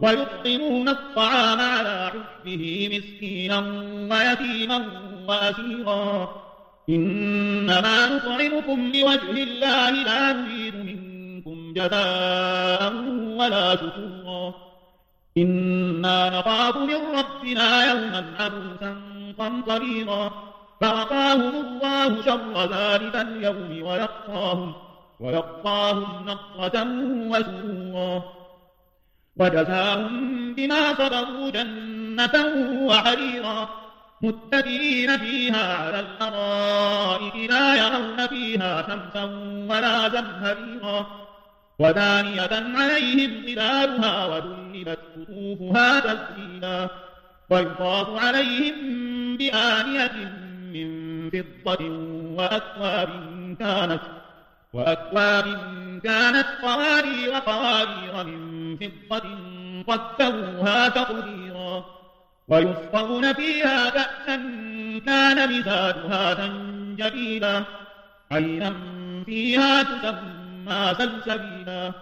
ويطعمون الطعام على حبه مسكينا ويتيما وأسيرا. إنما نطعمكم لوجه الله لا نريد منكم جزاء ولا شكورا. إنا نخاف من ربنا يوما عبوسا قمطريرا. فوقاهم الله شر ذلك اليوم ويقاهم ويقاهم نصرة وسرورا. وجزاهم بما صبروا جنة وحريرا متكئين فيها على الأرائك لا يرون فيها شمسا ولا زمهريرا ودانية عليهم ظلالها وذللت قطوفها تسليلا ويطاف عليهم بآنية من فضة وأكواب كانت وأكواب كانت قوارير قوارير من فضة قدروها تقديرا. ويسقون فيها كأسا كان مزاجها زنجبيلا. عينا فيها تسمى سلسبيلا